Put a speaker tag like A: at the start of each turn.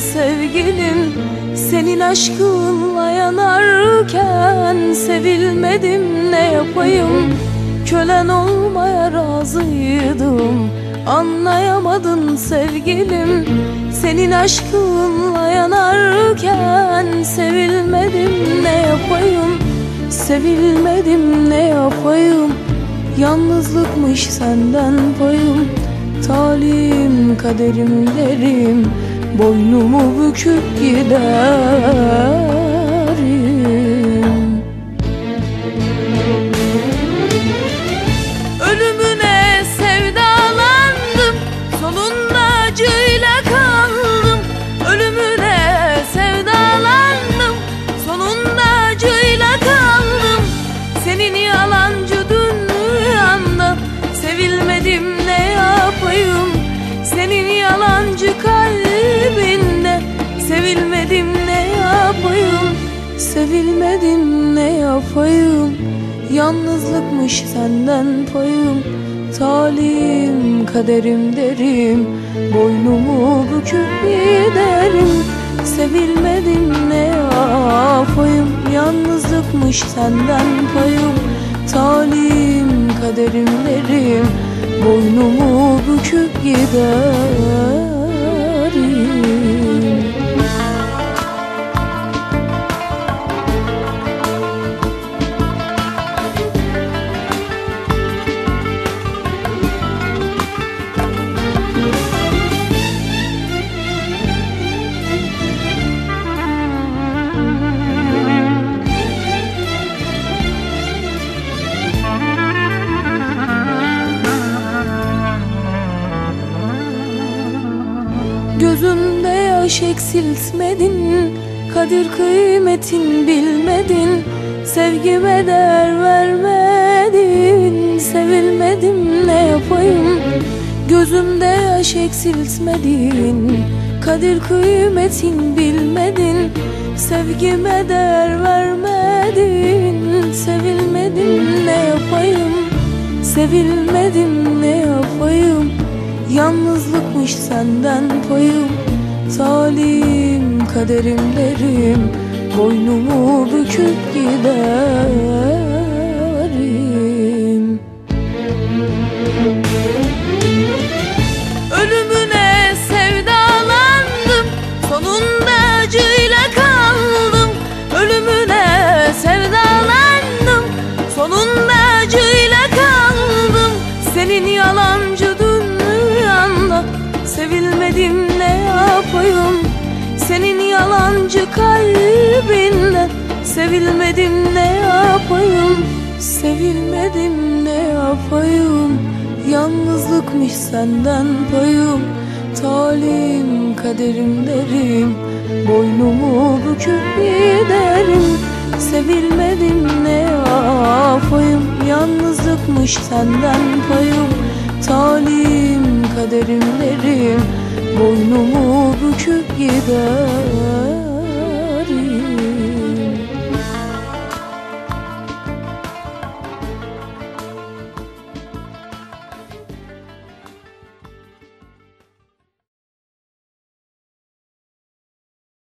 A: sevgilim Senin aşkınla yanarken Sevilmedim ne yapayım? Kölen olmaya razıydım Anlayamadın sevgilim. Senin aşkınla yanarken Sevilmedim ne yapayım? Sevilmedim ne yapayım? Yalnızlıkmış senden payım. Talim kaderim derim Boynumu büküp giderim Sevilmedim ne yapayım? Yalnızlıkmış senden payım. Talim kaderim derim. Boynumu büküp giderim. Sevilmedim ne yapayım? Yalnızlıkmış senden payım. Talim kaderim derim. Boynumu büküp giderim Gözümde yaş eksiltmedin Kadir kıymetin bilmedin Sevgime değer vermedin Sevilmedim ne yapayım? Gözümde yaş eksiltmedin Kadir kıymetin bilmedin Sevgime değer vermedin Sevilmedim ne yapayım? Sevilmedim Yalnızlıkmış senden payım Talim kaderim derim. Boynumu büküp giderim. Ölümüne sevdalandım Sonunda acıyla kaldım. Ölümüne sevdalandım Sonunda acıyla kaldım. Senin yalancı Sevilmedim ne yapayım? Senin yalancı kalbinde Sevilmedim ne yapayım? Sevilmedim ne yapayım? Yalnızlıkmış senden payım. Talim kaderim derim. Boynumu büküp giderim. Sevilmedim ne yapayım? Yalnızlıkmış senden payım Talim kaderim derim Boynumu büküp giderim